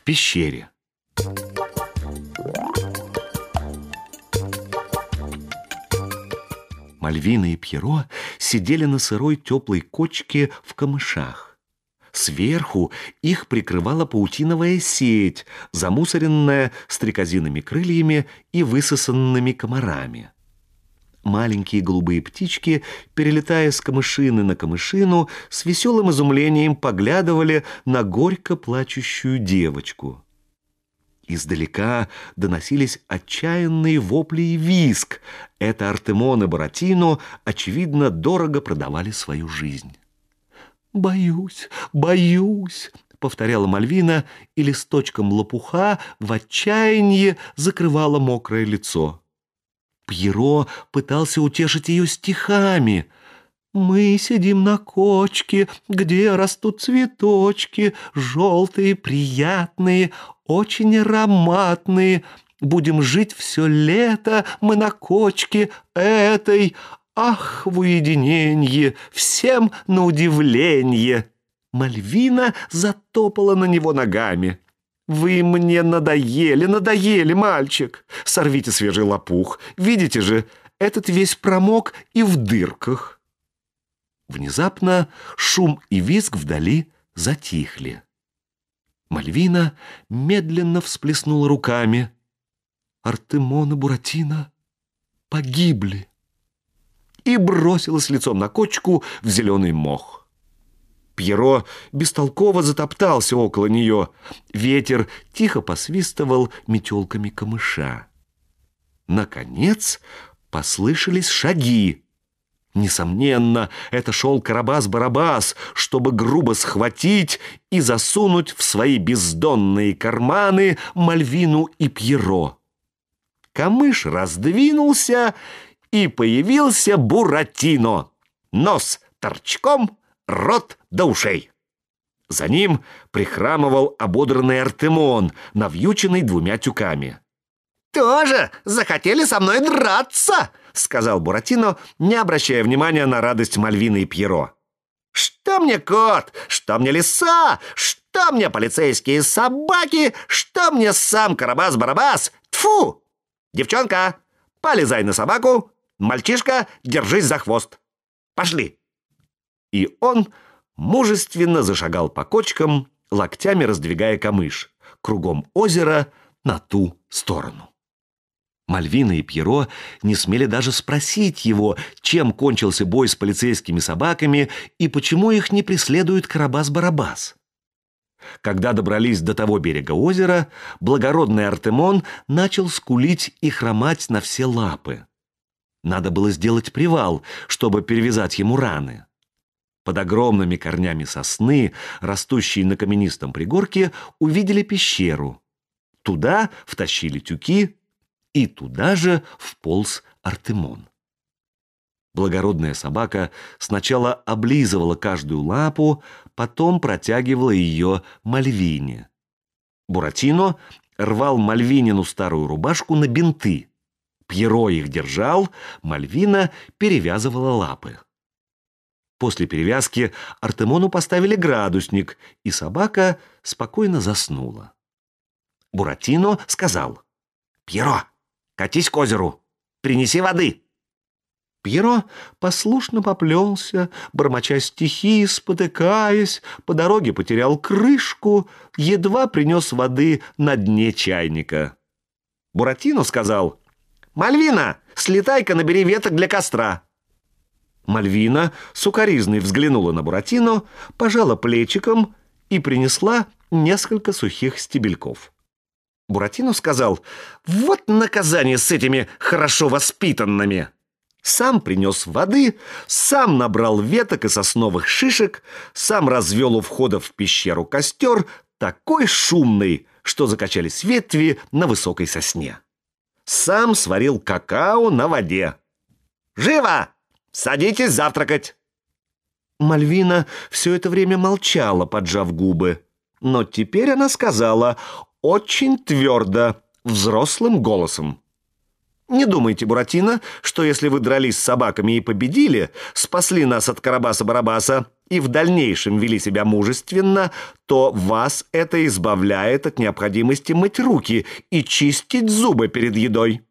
в пещере. Мальвина и Пьеро сидели на сырой теплой кочке в камышах. Сверху их прикрывала паутиновая сеть, замусоренная стрекозиными крыльями и высосанными комарами. Маленькие голубые птички, перелетая с камышины на камышину, с веселым изумлением поглядывали на горько плачущую девочку. Издалека доносились отчаянные вопли и виск. Это Артемон и Буратино, очевидно, дорого продавали свою жизнь. «Боюсь, боюсь», — повторяла Мальвина, и листочком лопуха в отчаянии закрывала мокрое лицо. Пьеро пытался утешить ее стихами — мы сидим на кочке, где растут цветочки, желтые, приятные, очень ароматные. Будем жить все лето, мы на кочке этой. Ах, в уединенье, всем на удивление. Мальвина затопала на него ногами. «Вы мне надоели, надоели, мальчик! Сорвите свежий лопух. Видите же, этот весь промок и в дырках». Внезапно шум и визг вдали затихли. Мальвина медленно всплеснула руками. Артемон и Буратино погибли и бросилась лицом на кочку в зеленый мох. Пьеро бестолково затоптался около нее. Ветер тихо посвистывал метелками камыша. Наконец послышались шаги. Несомненно, это шел Карабас-Барабас, чтобы грубо схватить и засунуть в свои бездонные карманы Мальвину и Пьеро. Камыш раздвинулся, и появился Буратино. Нос торчком, рот до ушей. За ним прихрамывал ободранный Артемон, навьюченный двумя тюками. «Тоже захотели со мной драться!» — сказал Буратино, не обращая внимания на радость Мальвины и Пьеро. «Что мне кот? Что мне лиса? Что мне полицейские собаки? Что мне сам Карабас-Барабас? Тфу! Девчонка, полезай на собаку! Мальчишка, держись за хвост! Пошли!» И он мужественно зашагал по кочкам, локтями раздвигая камыш, кругом озера на ту сторону. Мальвина и Пьеро не смели даже спросить его, чем кончился бой с полицейскими собаками и почему их не преследует Карабас-Барабас. Когда добрались до того берега озера, благородный Артемон начал скулить и хромать на все лапы. Надо было сделать привал, чтобы перевязать ему раны. Под огромными корнями сосны, растущие на каменистом пригорке, увидели пещеру. Туда втащили тюки, и туда же вполз Артемон. Благородная собака сначала облизывала каждую лапу, потом протягивала ее Мальвине. Буратино рвал Мальвинину старую рубашку на бинты. Пьеро их держал, Мальвина перевязывала лапы. После перевязки Артемону поставили градусник, и собака спокойно заснула. Буратино сказал, «Пьеро, Катись к озеру. Принеси воды». Пьеро послушно поплелся, бормоча стихи, спотыкаясь, по дороге потерял крышку, едва принес воды на дне чайника. Буратино сказал, «Мальвина, слетай-ка набери веток для костра». Мальвина сукоризной взглянула на Буратино, пожала плечиком и принесла несколько сухих стебельков. Буратино сказал, «Вот наказание с этими хорошо воспитанными!» Сам принес воды, сам набрал веток и сосновых шишек, сам развел у входа в пещеру костер, такой шумный, что закачались ветви на высокой сосне. Сам сварил какао на воде. «Живо! Садитесь завтракать!» Мальвина все это время молчала, поджав губы. Но теперь она сказала очень твердо, взрослым голосом. Не думайте, Буратино, что если вы дрались с собаками и победили, спасли нас от Карабаса-Барабаса, и в дальнейшем вели себя мужественно, то вас это избавляет от необходимости мыть руки и чистить зубы перед едой.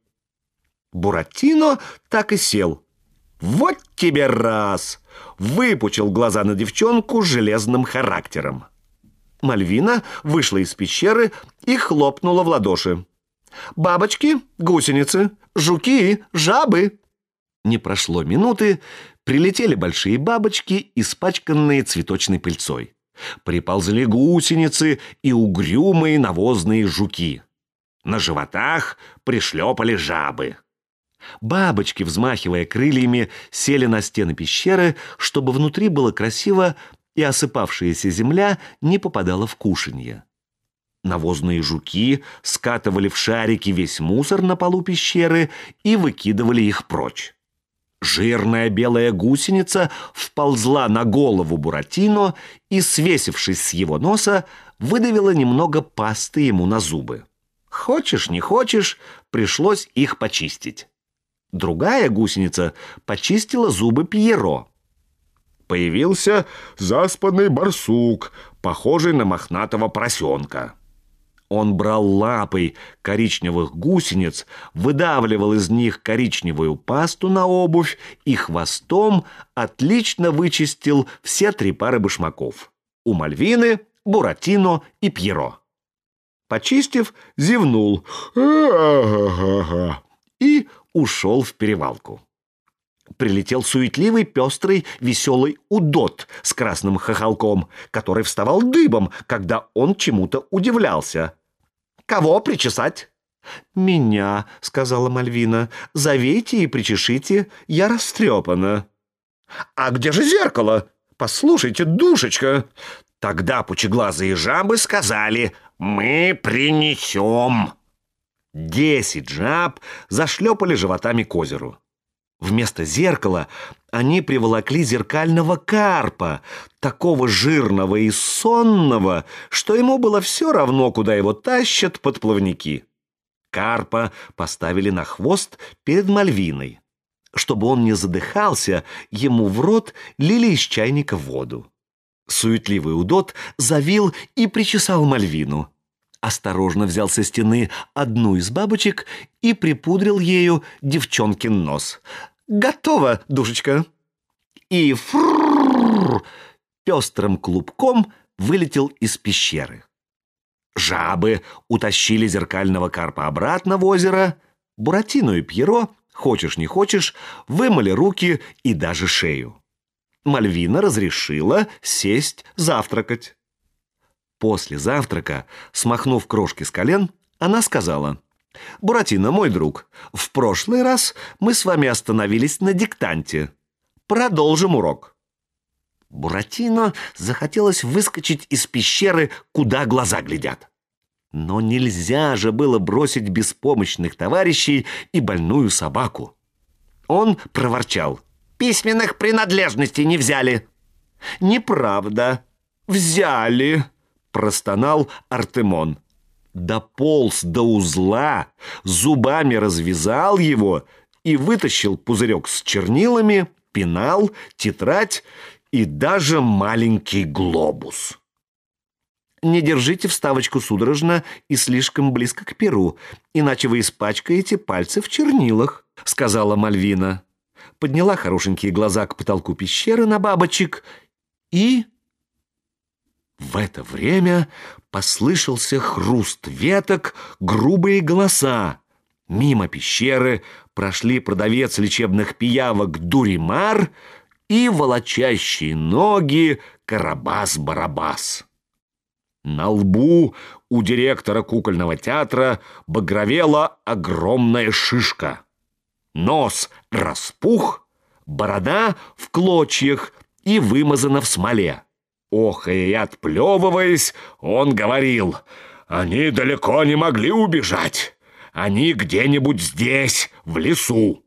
Буратино так и сел. «Вот тебе раз!» Выпучил глаза на девчонку железным характером. Мальвина вышла из пещеры и хлопнула в ладоши. «Бабочки, гусеницы, жуки, жабы!» Не прошло минуты, прилетели большие бабочки, испачканные цветочной пыльцой. Приползли гусеницы и угрюмые навозные жуки. На животах пришлепали жабы. Бабочки, взмахивая крыльями, сели на стены пещеры, чтобы внутри было красиво и осыпавшаяся земля не попадала в кушанье. Навозные жуки скатывали в шарики весь мусор на полу пещеры и выкидывали их прочь. Жирная белая гусеница вползла на голову Буратино и, свесившись с его носа, выдавила немного пасты ему на зубы. Хочешь, не хочешь, пришлось их почистить. Другая гусеница почистила зубы Пьеро. Появился заспанный барсук, похожий на мохнатого поросенка. Он брал лапой коричневых гусениц, выдавливал из них коричневую пасту на обувь и хвостом отлично вычистил все три пары башмаков. У Мальвины, Буратино и Пьеро. Почистив, зевнул и ушел в перевалку. Прилетел суетливый, пестрый, веселый удот с красным хохолком, который вставал дыбом, когда он чему-то удивлялся. «Кого причесать?» «Меня», — сказала Мальвина. «Зовите и причешите, я растрепана». «А где же зеркало? Послушайте, душечка!» Тогда пучеглазые жабы сказали «Мы принесем». Десять жаб зашлепали животами к озеру. Вместо зеркала они приволокли зеркального карпа, такого жирного и сонного, что ему было все равно, куда его тащат подплавники. Карпа поставили на хвост перед Мальвиной. Чтобы он не задыхался, ему в рот лили из чайника воду. Суетливый удот завил и причесал Мальвину осторожно взял со стены одну из бабочек и припудрил ею девчонкин нос. «Готово, душечка!» И фрррр пестрым клубком вылетел из пещеры. Жабы утащили зеркального карпа обратно в озеро. Буратино и Пьеро, хочешь не хочешь, вымыли руки и даже шею. Мальвина разрешила сесть завтракать. После завтрака, смахнув крошки с колен, она сказала, «Буратино, мой друг, в прошлый раз мы с вами остановились на диктанте. Продолжим урок». Буратино захотелось выскочить из пещеры, куда глаза глядят. Но нельзя же было бросить беспомощных товарищей и больную собаку. Он проворчал. «Письменных принадлежностей не взяли». «Неправда. Взяли» простонал Артемон. Дополз до узла, зубами развязал его и вытащил пузырек с чернилами, пенал, тетрадь и даже маленький глобус. Не держите вставочку судорожно и слишком близко к перу, иначе вы испачкаете пальцы в чернилах, сказала Мальвина. Подняла хорошенькие глаза к потолку пещеры на бабочек и в это время послышался хруст веток, грубые голоса. Мимо пещеры прошли продавец лечебных пиявок Дуримар и волочащие ноги Карабас-Барабас. На лбу у директора кукольного театра багровела огромная шишка. Нос распух, борода в клочьях и вымазана в смоле. Охая и отплевываясь, он говорил, «Они далеко не могли убежать. Они где-нибудь здесь, в лесу».